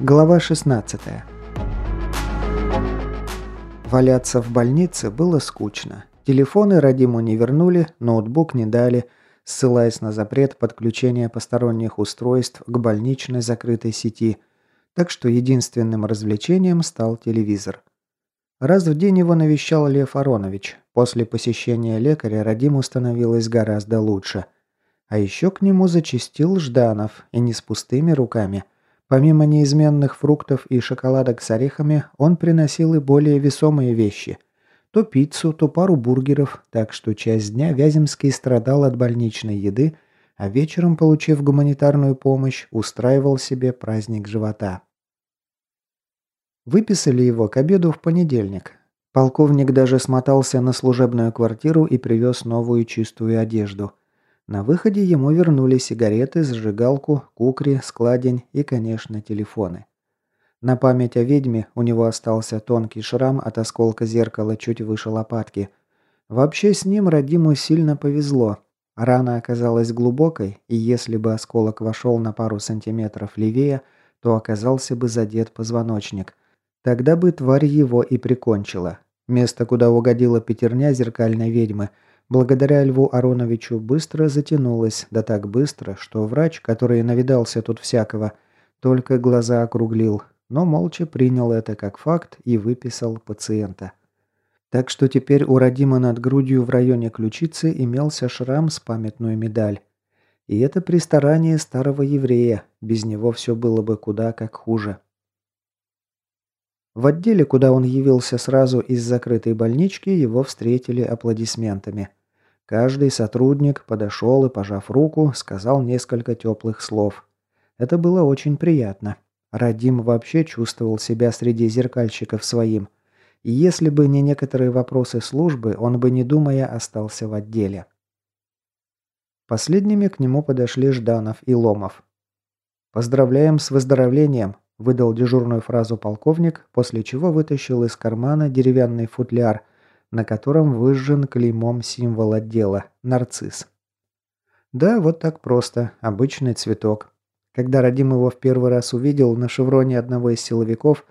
Глава 16. Валяться в больнице было скучно. Телефоны Радиму не вернули, ноутбук не дали, ссылаясь на запрет подключения посторонних устройств к больничной закрытой сети, так что единственным развлечением стал телевизор. Раз в день его навещал Лев Аронович. После посещения лекаря Радиму становилось гораздо лучше. А еще к нему зачастил Жданов, и не с пустыми руками – Помимо неизменных фруктов и шоколадок с орехами, он приносил и более весомые вещи. То пиццу, то пару бургеров, так что часть дня Вяземский страдал от больничной еды, а вечером, получив гуманитарную помощь, устраивал себе праздник живота. Выписали его к обеду в понедельник. Полковник даже смотался на служебную квартиру и привез новую чистую одежду. На выходе ему вернули сигареты, зажигалку, кукри, складень и, конечно, телефоны. На память о ведьме у него остался тонкий шрам от осколка зеркала чуть выше лопатки. Вообще с ним Радиму сильно повезло. Рана оказалась глубокой, и если бы осколок вошел на пару сантиметров левее, то оказался бы задет позвоночник. Тогда бы тварь его и прикончила. Место, куда угодила пятерня зеркальной ведьмы – благодаря Льву Ароновичу быстро затянулось, да так быстро, что врач, который навидался тут всякого, только глаза округлил, но молча принял это как факт и выписал пациента. Так что теперь у Радима над грудью в районе ключицы имелся шрам с памятную медаль. И это при старании старого еврея, без него все было бы куда как хуже. В отделе, куда он явился сразу из закрытой больнички, его встретили аплодисментами. Каждый сотрудник подошел и, пожав руку, сказал несколько теплых слов. Это было очень приятно. Радим вообще чувствовал себя среди зеркальщиков своим. И если бы не некоторые вопросы службы, он бы, не думая, остался в отделе. Последними к нему подошли Жданов и Ломов. «Поздравляем с выздоровлением», – выдал дежурную фразу полковник, после чего вытащил из кармана деревянный футляр – на котором выжжен клеймом символ отдела – нарцисс. Да, вот так просто. Обычный цветок. Когда Радим его в первый раз увидел на шевроне одного из силовиков,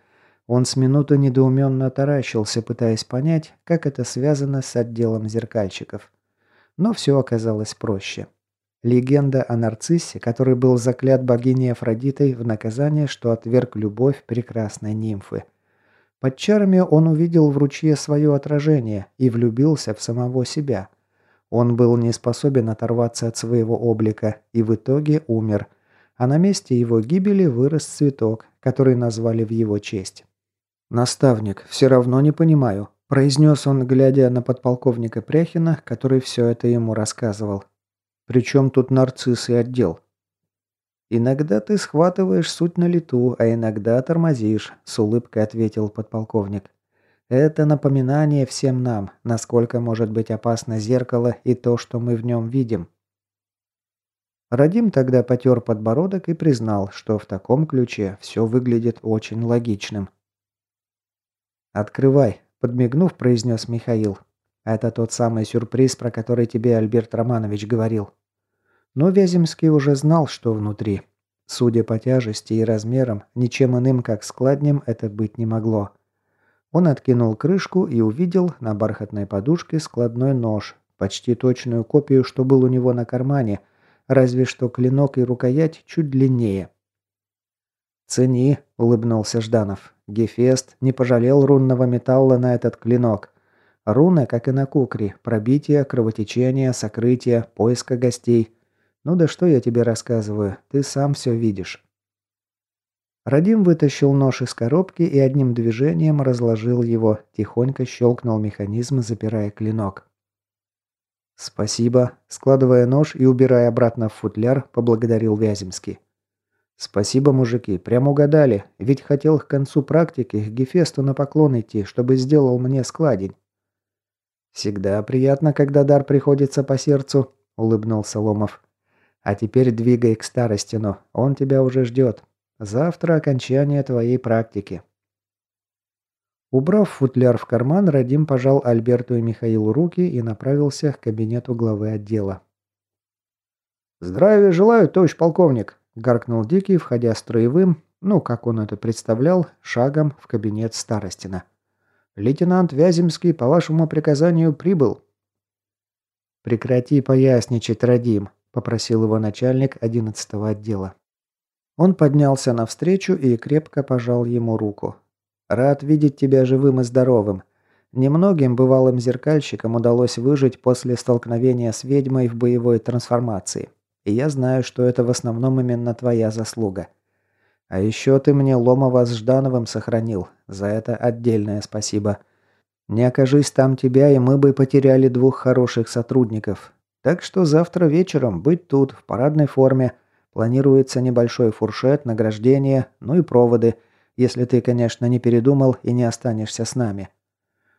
он с минуты недоуменно таращился, пытаясь понять, как это связано с отделом зеркальщиков. Но все оказалось проще. Легенда о нарциссе, который был заклят богиней Афродитой в наказание, что отверг любовь прекрасной нимфы – под чарами он увидел в ручье свое отражение и влюбился в самого себя. Он был не способен оторваться от своего облика и в итоге умер, а на месте его гибели вырос цветок, который назвали в его честь. «Наставник, все равно не понимаю», – произнес он, глядя на подполковника Пряхина, который все это ему рассказывал. «Причем тут нарцисс и отдел?» «Иногда ты схватываешь суть на лету, а иногда тормозишь», – с улыбкой ответил подполковник. «Это напоминание всем нам, насколько может быть опасно зеркало и то, что мы в нем видим». Радим тогда потер подбородок и признал, что в таком ключе все выглядит очень логичным. «Открывай», – подмигнув, произнес Михаил. «Это тот самый сюрприз, про который тебе Альберт Романович говорил». Но Вяземский уже знал, что внутри. Судя по тяжести и размерам, ничем иным, как складнем, это быть не могло. Он откинул крышку и увидел на бархатной подушке складной нож, почти точную копию, что был у него на кармане, разве что клинок и рукоять чуть длиннее. «Цени», — улыбнулся Жданов. «Гефест не пожалел рунного металла на этот клинок. Руны, как и на кукре, пробитие, кровотечение, сокрытие, поиска гостей. «Ну да что я тебе рассказываю, ты сам все видишь». Радим вытащил нож из коробки и одним движением разложил его, тихонько щелкнул механизм, запирая клинок. «Спасибо», – складывая нож и убирая обратно в футляр, поблагодарил Вяземский. «Спасибо, мужики, прям угадали, ведь хотел к концу практики к Гефесту на поклон идти, чтобы сделал мне складень». «Всегда приятно, когда дар приходится по сердцу», – улыбнулся Ломов. А теперь двигай к Старостину, он тебя уже ждет. Завтра окончание твоей практики». Убрав футляр в карман, Радим пожал Альберту и Михаилу руки и направился к кабинету главы отдела. «Здравия желаю, товарищ полковник!» – гаркнул Дикий, входя строевым, ну, как он это представлял, шагом в кабинет Старостина. «Лейтенант Вяземский по вашему приказанию прибыл». «Прекрати поясничать, Радим», – попросил его начальник одиннадцатого отдела. Он поднялся навстречу и крепко пожал ему руку. «Рад видеть тебя живым и здоровым. Немногим бывалым зеркальщикам удалось выжить после столкновения с ведьмой в боевой трансформации. И я знаю, что это в основном именно твоя заслуга. А еще ты мне Ломова с Ждановым сохранил. За это отдельное спасибо. Не окажись там тебя, и мы бы потеряли двух хороших сотрудников. Так что завтра вечером быть тут, в парадной форме – Планируется небольшой фуршет, награждение, ну и проводы, если ты, конечно, не передумал и не останешься с нами.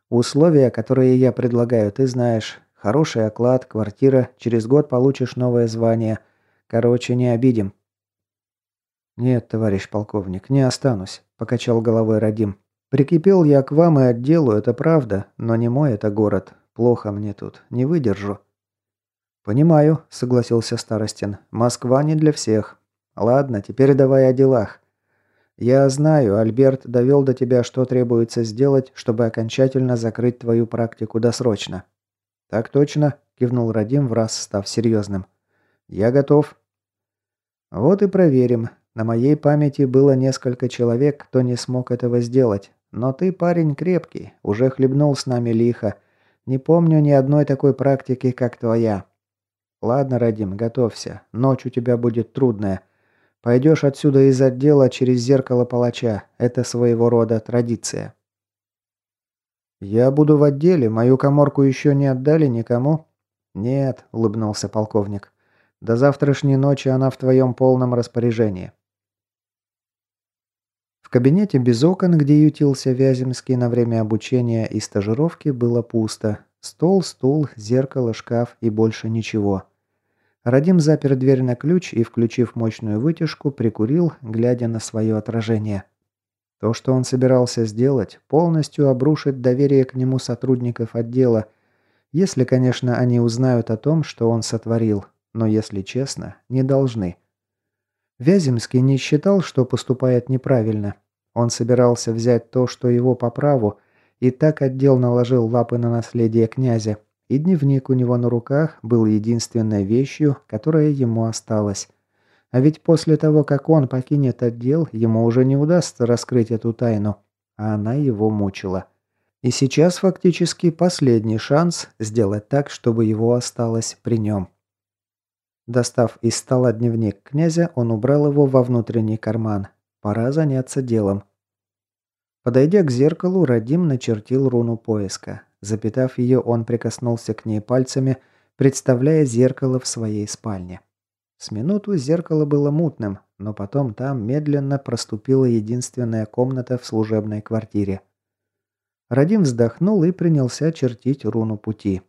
Условия, которые я предлагаю, ты знаешь. Хороший оклад, квартира, через год получишь новое звание. Короче, не обидим». «Нет, товарищ полковник, не останусь», – покачал головой Радим. «Прикипел я к вам и отделу, это правда, но не мой это город. Плохо мне тут, не выдержу». «Понимаю», — согласился Старостин. «Москва не для всех. Ладно, теперь давай о делах. Я знаю, Альберт довел до тебя, что требуется сделать, чтобы окончательно закрыть твою практику досрочно». «Так точно», — кивнул Радим, враз став серьезным. «Я готов». «Вот и проверим. На моей памяти было несколько человек, кто не смог этого сделать. Но ты парень крепкий, уже хлебнул с нами лихо. Не помню ни одной такой практики, как твоя. «Ладно, Радим, готовься. Ночь у тебя будет трудная. Пойдешь отсюда из отдела через зеркало палача. Это своего рода традиция». «Я буду в отделе. Мою коморку еще не отдали никому?» «Нет», — улыбнулся полковник. «До завтрашней ночи она в твоем полном распоряжении». В кабинете без окон, где ютился Вяземский на время обучения и стажировки, было пусто. Стол, стул, зеркало, шкаф и больше ничего. Радим запер дверь на ключ и, включив мощную вытяжку, прикурил, глядя на свое отражение. То, что он собирался сделать, полностью обрушит доверие к нему сотрудников отдела, если, конечно, они узнают о том, что он сотворил, но, если честно, не должны. Вяземский не считал, что поступает неправильно. Он собирался взять то, что его по праву, и так отдел наложил лапы на наследие князя, и дневник у него на руках был единственной вещью, которая ему осталась. А ведь после того, как он покинет отдел, ему уже не удастся раскрыть эту тайну, а она его мучила. И сейчас фактически последний шанс сделать так, чтобы его осталось при нем. Достав из стола дневник князя, он убрал его во внутренний карман. Пора заняться делом. Подойдя к зеркалу, Радим начертил руну поиска. Запитав ее, он прикоснулся к ней пальцами, представляя зеркало в своей спальне. С минуту зеркало было мутным, но потом там медленно проступила единственная комната в служебной квартире. Радим вздохнул и принялся чертить руну пути.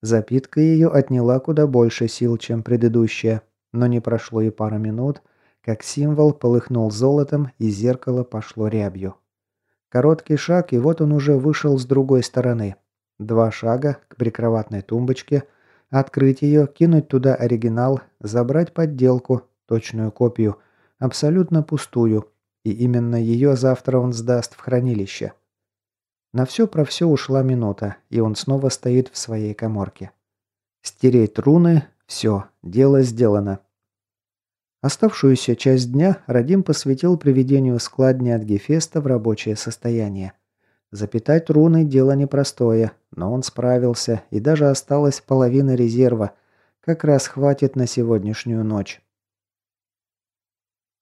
Запитка ее отняла куда больше сил, чем предыдущая, но не прошло и пара минут, как символ полыхнул золотом и зеркало пошло рябью. Короткий шаг, и вот он уже вышел с другой стороны. Два шага к прикроватной тумбочке, открыть ее, кинуть туда оригинал, забрать подделку, точную копию, абсолютно пустую, и именно ее завтра он сдаст в хранилище. На все про все ушла минута, и он снова стоит в своей коморке. Стереть руны – все, дело сделано. Оставшуюся часть дня Радим посвятил приведению складни от Гефеста в рабочее состояние. Запитать руны – дело непростое, но он справился, и даже осталась половина резерва. Как раз хватит на сегодняшнюю ночь.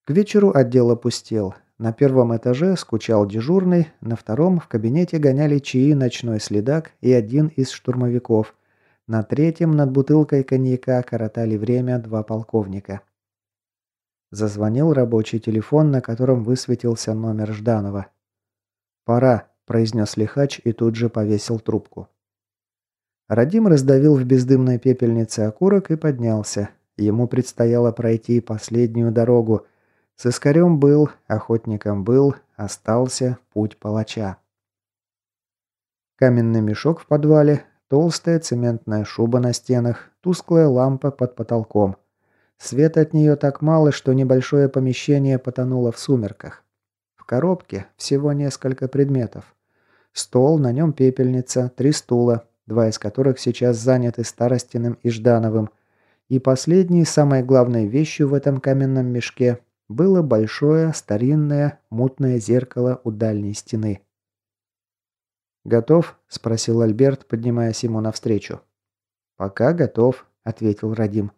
К вечеру отдел опустел. На первом этаже скучал дежурный, на втором в кабинете гоняли чаи ночной следак и один из штурмовиков. На третьем над бутылкой коньяка коротали время два полковника. Зазвонил рабочий телефон, на котором высветился номер Жданова. «Пора», – произнес лихач и тут же повесил трубку. Радим раздавил в бездымной пепельнице окурок и поднялся. Ему предстояло пройти последнюю дорогу. С искарем был, охотником был, остался путь палача. Каменный мешок в подвале, толстая цементная шуба на стенах, тусклая лампа под потолком – Света от нее так мало, что небольшое помещение потонуло в сумерках. В коробке всего несколько предметов. Стол, на нем пепельница, три стула, два из которых сейчас заняты Старостиным и Ждановым. И последней, самой главной вещью в этом каменном мешке было большое, старинное, мутное зеркало у дальней стены. «Готов?» – спросил Альберт, поднимаясь ему навстречу. «Пока готов», – ответил Радим.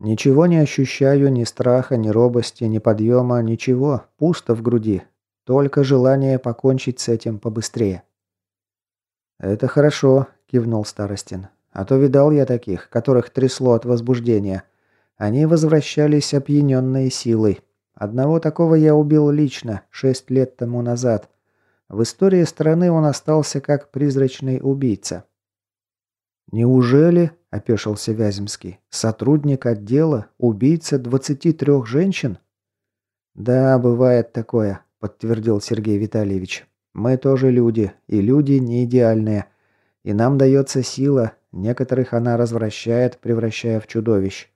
«Ничего не ощущаю, ни страха, ни робости, ни подъема, ничего. Пусто в груди. Только желание покончить с этим побыстрее». «Это хорошо», – кивнул Старостин. «А то видал я таких, которых трясло от возбуждения. Они возвращались опьяненные силой. Одного такого я убил лично, шесть лет тому назад. В истории страны он остался как призрачный убийца». «Неужели?» – опешился Вяземский. «Сотрудник отдела? Убийца 23 женщин?» «Да, бывает такое», – подтвердил Сергей Витальевич. «Мы тоже люди, и люди не идеальные. И нам дается сила, некоторых она развращает, превращая в чудовищ.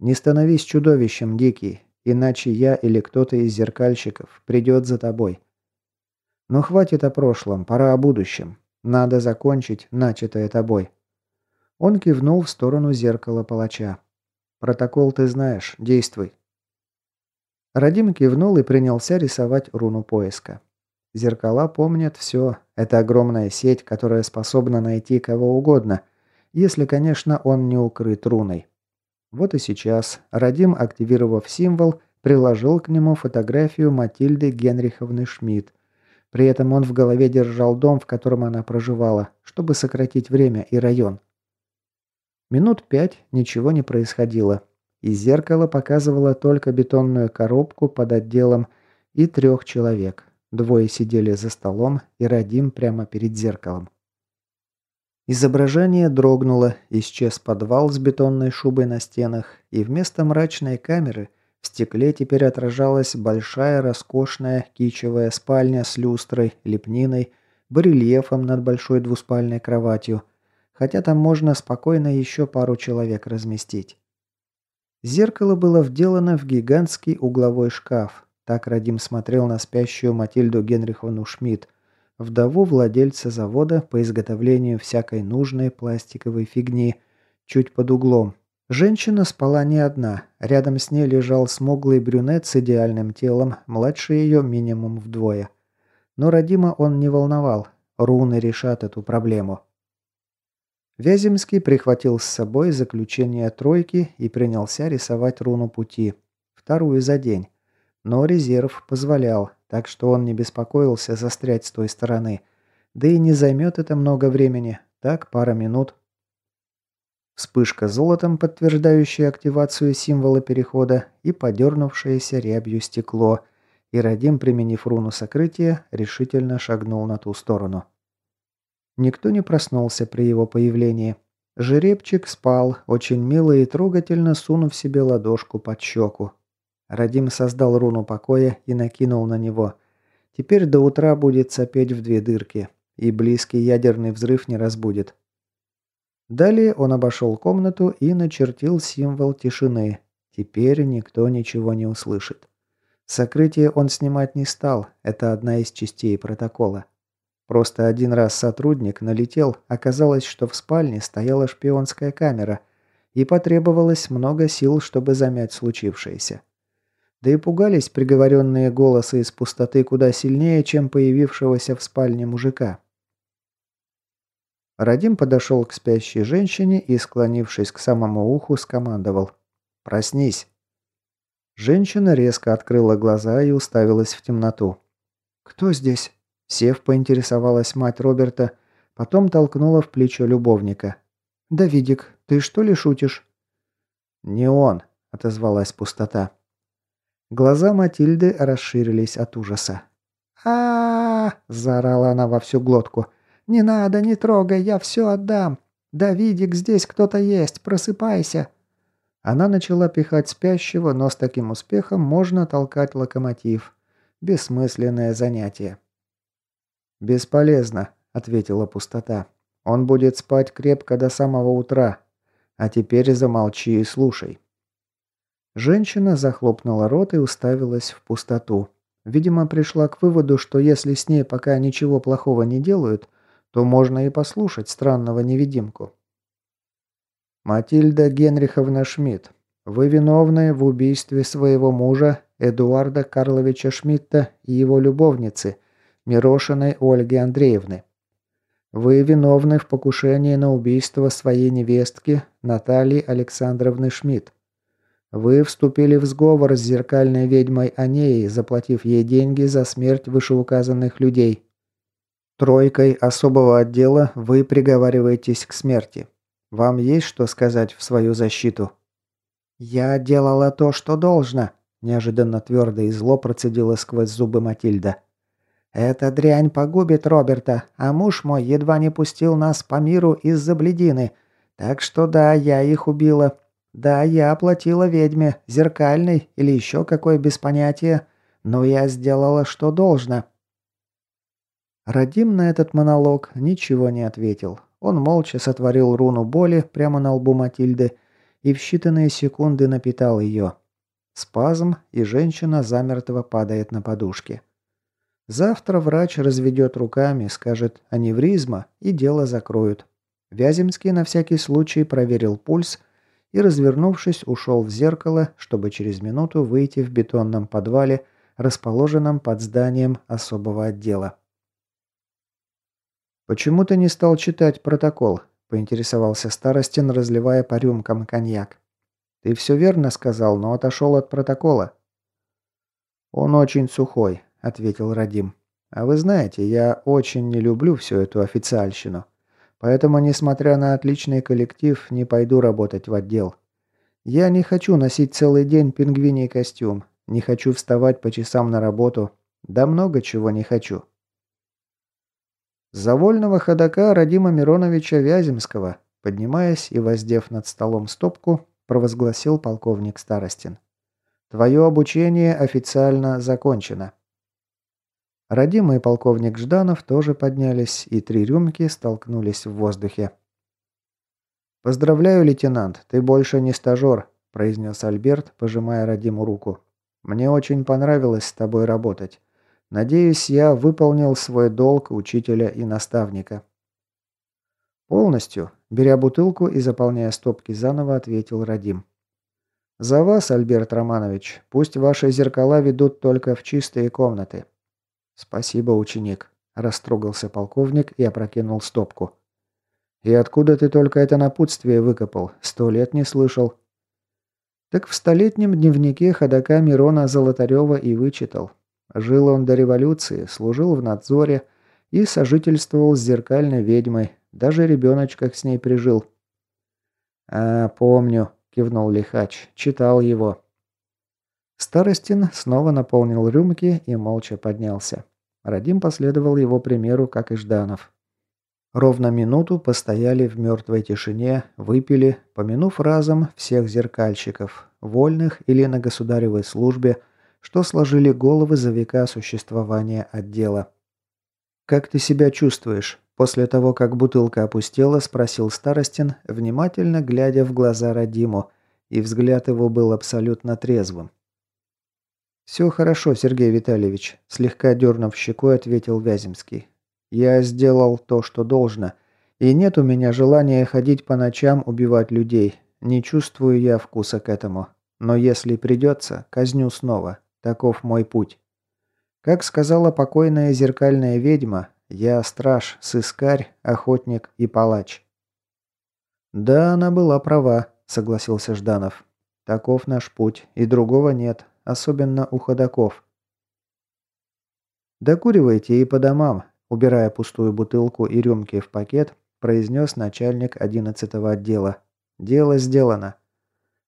Не становись чудовищем, Дикий, иначе я или кто-то из зеркальщиков придет за тобой. Но хватит о прошлом, пора о будущем. Надо закончить начатое тобой». Он кивнул в сторону зеркала палача. «Протокол ты знаешь, действуй». Радим кивнул и принялся рисовать руну поиска. Зеркала помнят все. Это огромная сеть, которая способна найти кого угодно, если, конечно, он не укрыт руной. Вот и сейчас Радим, активировав символ, приложил к нему фотографию Матильды Генриховны Шмидт. При этом он в голове держал дом, в котором она проживала, чтобы сократить время и район. Минут пять ничего не происходило. Из зеркала показывало только бетонную коробку под отделом и трех человек. Двое сидели за столом и Радим прямо перед зеркалом. Изображение дрогнуло, исчез подвал с бетонной шубой на стенах, и вместо мрачной камеры в стекле теперь отражалась большая роскошная кичевая спальня с люстрой, лепниной, барельефом над большой двуспальной кроватью – хотя там можно спокойно еще пару человек разместить. Зеркало было вделано в гигантский угловой шкаф. Так Радим смотрел на спящую Матильду Генриховну Шмидт, вдову владельца завода по изготовлению всякой нужной пластиковой фигни, чуть под углом. Женщина спала не одна. Рядом с ней лежал смуглый брюнет с идеальным телом, младше ее минимум вдвое. Но Радима он не волновал. Руны решат эту проблему. Вяземский прихватил с собой заключение тройки и принялся рисовать руну пути. Вторую за день. Но резерв позволял, так что он не беспокоился застрять с той стороны. Да и не займет это много времени. Так, пара минут. Вспышка золотом, подтверждающая активацию символа перехода, и подернувшееся рябью стекло. И Радим, применив руну сокрытия, решительно шагнул на ту сторону. Никто не проснулся при его появлении. Жеребчик спал, очень мило и трогательно сунув себе ладошку под щеку. Радим создал руну покоя и накинул на него. Теперь до утра будет сопеть в две дырки, и близкий ядерный взрыв не разбудит. Далее он обошел комнату и начертил символ тишины. Теперь никто ничего не услышит. Сокрытие он снимать не стал, это одна из частей протокола. Просто один раз сотрудник налетел, оказалось, что в спальне стояла шпионская камера, и потребовалось много сил, чтобы замять случившееся. Да и пугались приговоренные голосы из пустоты куда сильнее, чем появившегося в спальне мужика. Радим подошел к спящей женщине и, склонившись к самому уху, скомандовал «Проснись!». Женщина резко открыла глаза и уставилась в темноту. «Кто здесь?» Сев, поинтересовалась мать Роберта, потом толкнула в плечо любовника. «Давидик, ты что ли шутишь?» «Не он», — отозвалась пустота. Глаза Матильды расширились от ужаса. а, -а, -а заорала она во всю глотку. «Не надо, не трогай, я все отдам! Давидик, здесь кто-то есть, просыпайся!» Она начала пихать спящего, но с таким успехом можно толкать локомотив. Бессмысленное занятие. «Бесполезно», — ответила пустота. «Он будет спать крепко до самого утра. А теперь замолчи и слушай». Женщина захлопнула рот и уставилась в пустоту. Видимо, пришла к выводу, что если с ней пока ничего плохого не делают, то можно и послушать странного невидимку. «Матильда Генриховна Шмидт, вы виновны в убийстве своего мужа Эдуарда Карловича Шмидта и его любовницы Мирошиной Ольги Андреевны. Вы виновны в покушении на убийство своей невестки Натальи Александровны Шмидт. Вы вступили в сговор с зеркальной ведьмой Анеей, заплатив ей деньги за смерть вышеуказанных людей. Тройкой особого отдела вы приговариваетесь к смерти. Вам есть что сказать в свою защиту?» «Я делала то, что должно», – неожиданно твердо и зло процедила сквозь зубы Матильда. «Эта дрянь погубит Роберта, а муж мой едва не пустил нас по миру из-за бледины. Так что да, я их убила. Да, я оплатила ведьме, зеркальной или еще какой без понятия. Но я сделала, что должно». Радим на этот монолог ничего не ответил. Он молча сотворил руну боли прямо на лбу Матильды и в считанные секунды напитал ее. Спазм, и женщина замертво падает на подушке. Завтра врач разведет руками, скажет «аневризма» и дело закроют. Вяземский на всякий случай проверил пульс и, развернувшись, ушел в зеркало, чтобы через минуту выйти в бетонном подвале, расположенном под зданием особого отдела. «Почему ты не стал читать протокол?» – поинтересовался Старостин, разливая по рюмкам коньяк. «Ты все верно сказал, но отошел от протокола». «Он очень сухой», – ответил Радим. «А вы знаете, я очень не люблю всю эту официальщину. Поэтому, несмотря на отличный коллектив, не пойду работать в отдел. Я не хочу носить целый день пингвиний костюм, не хочу вставать по часам на работу, да много чего не хочу». «За вольного ходока Радима Мироновича Вяземского», поднимаясь и воздев над столом стопку, провозгласил полковник Старостин. «Твое обучение официально закончено». Родимый полковник Жданов тоже поднялись, и три рюмки столкнулись в воздухе. «Поздравляю, лейтенант, ты больше не стажер», – произнес Альберт, пожимая Радиму руку. «Мне очень понравилось с тобой работать. Надеюсь, я выполнил свой долг учителя и наставника». «Полностью», – беря бутылку и заполняя стопки заново, ответил Радим. «За вас, Альберт Романович. Пусть ваши зеркала ведут только в чистые комнаты. «Спасибо, ученик», – растрогался полковник и опрокинул стопку. «И откуда ты только это напутствие выкопал? Сто лет не слышал». Так в столетнем дневнике ходока Мирона Золотарева и вычитал. Жил он до революции, служил в надзоре и сожительствовал с зеркальной ведьмой, даже ребеночка с ней прижил. «А, помню», – кивнул Лихач, – читал его. Старостин снова наполнил рюмки и молча поднялся. Радим последовал его примеру, как и Жданов. Ровно минуту постояли в мертвой тишине, выпили, помянув разом всех зеркальщиков, вольных или на государевой службе, что сложили головы за века существования отдела. «Как ты себя чувствуешь?» После того, как бутылка опустела, спросил Старостин, внимательно глядя в глаза Радиму, и взгляд его был абсолютно трезвым. «Все хорошо, Сергей Витальевич», – слегка дернув щекой, ответил Вяземский. «Я сделал то, что должно, и нет у меня желания ходить по ночам убивать людей. Не чувствую я вкуса к этому. Но если придется, казню снова. Таков мой путь. Как сказала покойная зеркальная ведьма, я страж, сыскарь, охотник и палач». «Да, она была права», – согласился Жданов. «Таков наш путь, и другого нет особенно у ходаков. «Докуривайте и по домам», – убирая пустую бутылку и рюмки в пакет, произнес начальник 11-го отдела. «Дело сделано.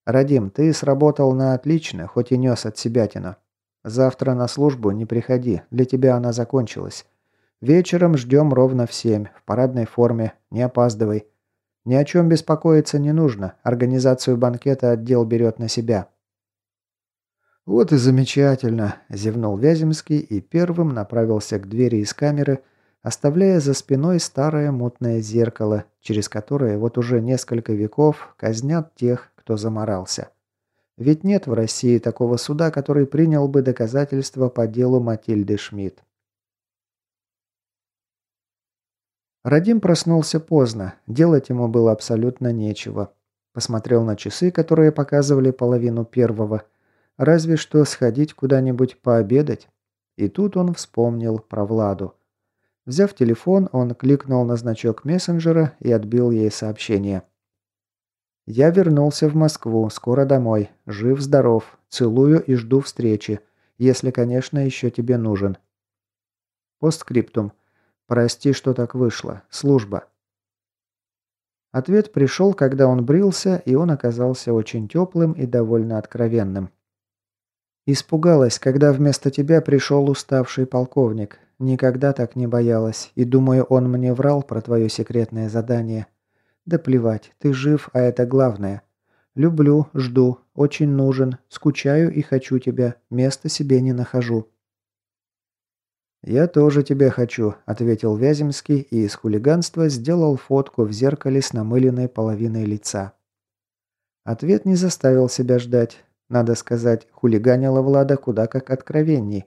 Радим, ты сработал на отлично, хоть и нес от себя тяно. Завтра на службу не приходи, для тебя она закончилась. Вечером ждем ровно в семь, в парадной форме, не опаздывай. Ни о чем беспокоиться не нужно, организацию банкета отдел берет на себя». «Вот и замечательно», – зевнул Вяземский и первым направился к двери из камеры, оставляя за спиной старое мутное зеркало, через которое вот уже несколько веков казнят тех, кто заморался. Ведь нет в России такого суда, который принял бы доказательства по делу Матильды Шмидт. Радим проснулся поздно, делать ему было абсолютно нечего. Посмотрел на часы, которые показывали половину первого. Разве что сходить куда-нибудь пообедать. И тут он вспомнил про Владу. Взяв телефон, он кликнул на значок мессенджера и отбил ей сообщение. «Я вернулся в Москву, скоро домой. Жив-здоров. Целую и жду встречи. Если, конечно, еще тебе нужен». Постскриптум. Прости, что так вышло. Служба. Ответ пришел, когда он брился, и он оказался очень теплым и довольно откровенным. Испугалась, когда вместо тебя пришел уставший полковник. Никогда так не боялась, и думаю, он мне врал про твое секретное задание. Да плевать, ты жив, а это главное. Люблю, жду, очень нужен, скучаю и хочу тебя, места себе не нахожу. «Я тоже тебя хочу», – ответил Вяземский и из хулиганства сделал фотку в зеркале с намыленной половиной лица. Ответ не заставил себя ждать. Надо сказать, хулиганила Влада куда как откровенней.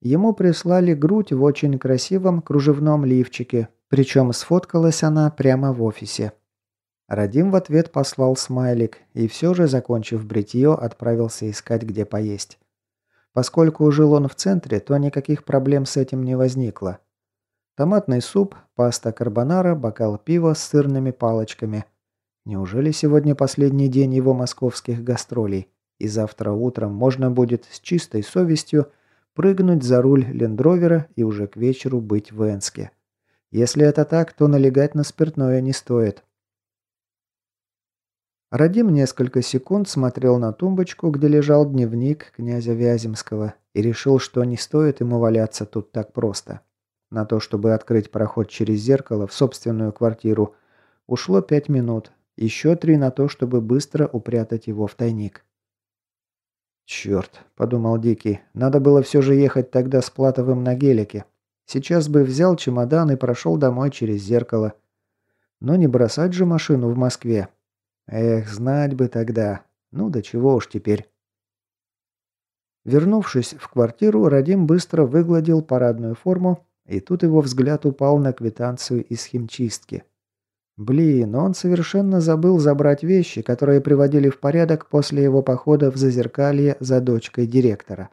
Ему прислали грудь в очень красивом кружевном лифчике, причем сфоткалась она прямо в офисе. Радим в ответ послал смайлик и все же, закончив бритье, отправился искать, где поесть. Поскольку жил он в центре, то никаких проблем с этим не возникло. Томатный суп, паста карбонара, бокал пива с сырными палочками. Неужели сегодня последний день его московских гастролей, и завтра утром можно будет с чистой совестью прыгнуть за руль лендровера и уже к вечеру быть в Энске? Если это так, то налегать на спиртное не стоит. Радим несколько секунд смотрел на тумбочку, где лежал дневник князя Вяземского, и решил, что не стоит ему валяться тут так просто. На то, чтобы открыть проход через зеркало в собственную квартиру, ушло пять минут, еще три на то, чтобы быстро упрятать его в тайник. «Черт», — подумал Дикий, — «надо было все же ехать тогда с Платовым на гелике. Сейчас бы взял чемодан и прошел домой через зеркало. Но не бросать же машину в Москве, Эх, знать бы тогда. Ну да чего уж теперь. Вернувшись в квартиру, Радим быстро выгладил парадную форму, и тут его взгляд упал на квитанцию из химчистки. Блин, он совершенно забыл забрать вещи, которые приводили в порядок после его похода в Зазеркалье за дочкой директора.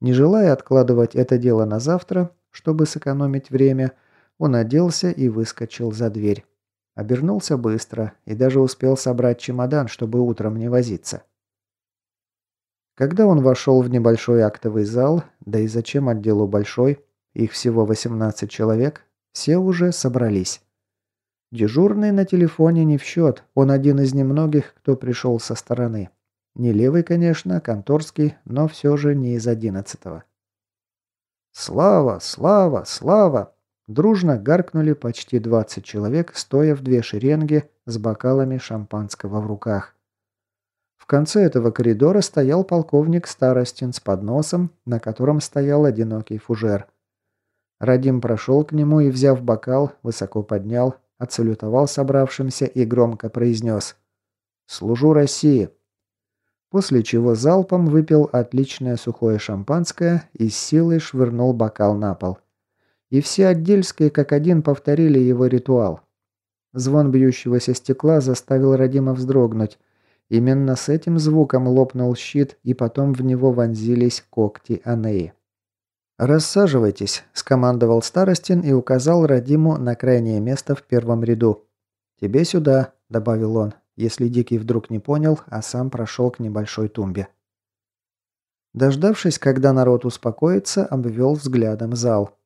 Не желая откладывать это дело на завтра, чтобы сэкономить время, он оделся и выскочил за дверь. Обернулся быстро и даже успел собрать чемодан, чтобы утром не возиться. Когда он вошел в небольшой актовый зал, да и зачем отделу большой, их всего 18 человек, все уже собрались. Дежурный на телефоне не в счет, он один из немногих, кто пришел со стороны. Не левый, конечно, конторский, но все же не из одиннадцатого. «Слава! Слава! Слава!» Дружно гаркнули почти 20 человек, стоя в две шеренги с бокалами шампанского в руках. В конце этого коридора стоял полковник Старостин с подносом, на котором стоял одинокий фужер. Радим прошел к нему и, взяв бокал, высоко поднял, отсалютовал собравшимся и громко произнес «Служу России!». После чего залпом выпил отличное сухое шампанское и с силой швырнул бокал на пол – и все отдельские как один повторили его ритуал. Звон бьющегося стекла заставил Радима вздрогнуть. Именно с этим звуком лопнул щит, и потом в него вонзились когти Анеи. «Рассаживайтесь», – скомандовал Старостин и указал Радиму на крайнее место в первом ряду. «Тебе сюда», – добавил он, если Дикий вдруг не понял, а сам прошел к небольшой тумбе. Дождавшись, когда народ успокоится, обвел взглядом зал.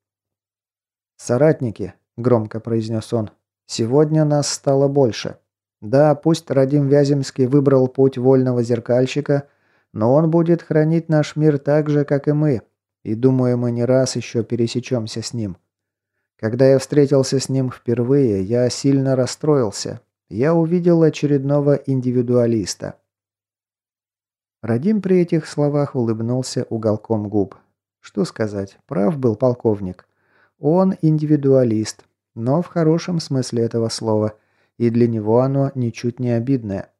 «Соратники», – громко произнес он, – «сегодня нас стало больше. Да, пусть Радим Вяземский выбрал путь вольного зеркальщика, но он будет хранить наш мир так же, как и мы, и думаю, мы не раз еще пересечемся с ним. Когда я встретился с ним впервые, я сильно расстроился. Я увидел очередного индивидуалиста». Радим при этих словах улыбнулся уголком губ. Что сказать, прав был полковник. Он индивидуалист, но в хорошем смысле этого слова, и для него оно ничуть не обидное.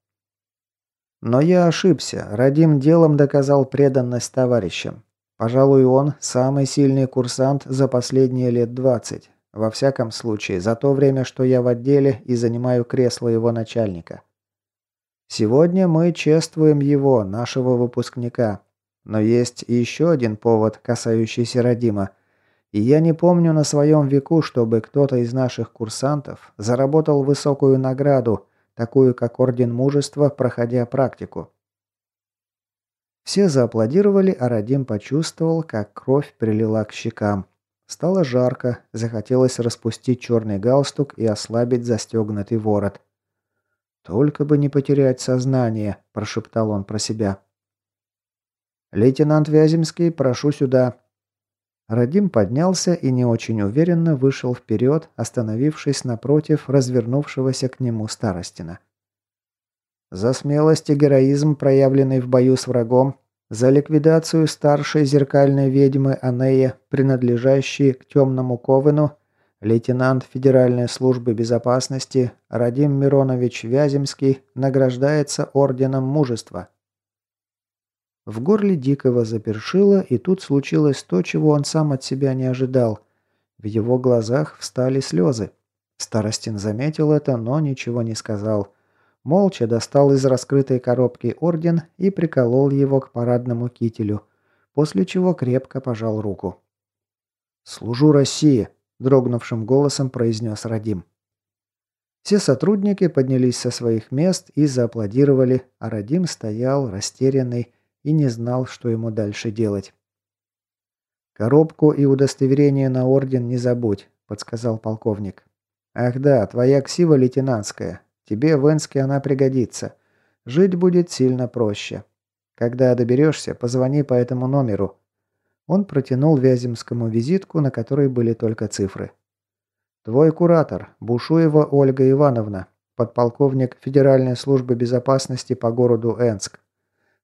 Но я ошибся. Радим делом доказал преданность товарищам. Пожалуй, он самый сильный курсант за последние лет двадцать. Во всяком случае, за то время, что я в отделе и занимаю кресло его начальника. Сегодня мы чествуем его, нашего выпускника. Но есть еще один повод, касающийся Радима. И я не помню на своем веку, чтобы кто-то из наших курсантов заработал высокую награду, такую как Орден Мужества, проходя практику. Все зааплодировали, а Радим почувствовал, как кровь прилила к щекам. Стало жарко, захотелось распустить черный галстук и ослабить застегнутый ворот. «Только бы не потерять сознание», – прошептал он про себя. «Лейтенант Вяземский, прошу сюда». Радим поднялся и не очень уверенно вышел вперед, остановившись напротив развернувшегося к нему Старостина. За смелость и героизм, проявленный в бою с врагом, за ликвидацию старшей зеркальной ведьмы Анея, принадлежащей к темному Ковену, Лейтенант Федеральной службы безопасности Радим Миронович Вяземский награждается Орденом Мужества. В горле Дикого запершило, и тут случилось то, чего он сам от себя не ожидал. В его глазах встали слезы. Старостин заметил это, но ничего не сказал. Молча достал из раскрытой коробки орден и приколол его к парадному кителю, после чего крепко пожал руку. «Служу России!» дрогнувшим голосом произнес Радим. Все сотрудники поднялись со своих мест и зааплодировали, а Радим стоял растерянный и не знал, что ему дальше делать. «Коробку и удостоверение на орден не забудь», – подсказал полковник. «Ах да, твоя ксива лейтенантская. Тебе в Энске она пригодится. Жить будет сильно проще. Когда доберешься, позвони по этому номеру. Он протянул Вяземскому визитку, на которой были только цифры. «Твой куратор, Бушуева Ольга Ивановна, подполковник Федеральной службы безопасности по городу Энск.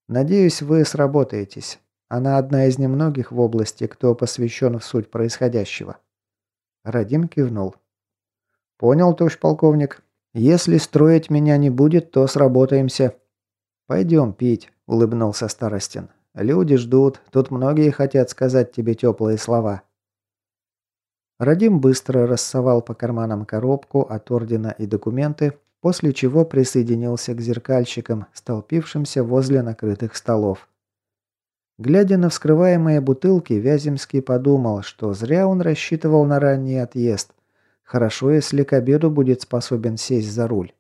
Надеюсь, вы сработаетесь. Она одна из немногих в области, кто посвящен в суть происходящего». Радим кивнул. «Понял, товарищ полковник. Если строить меня не будет, то сработаемся». «Пойдем пить», — улыбнулся Старостин. Люди ждут, тут многие хотят сказать тебе теплые слова». Радим быстро рассовал по карманам коробку от ордена и документы, после чего присоединился к зеркальщикам, столпившимся возле накрытых столов. Глядя на вскрываемые бутылки, Вяземский подумал, что зря он рассчитывал на ранний отъезд. Хорошо, если к обеду будет способен сесть за руль.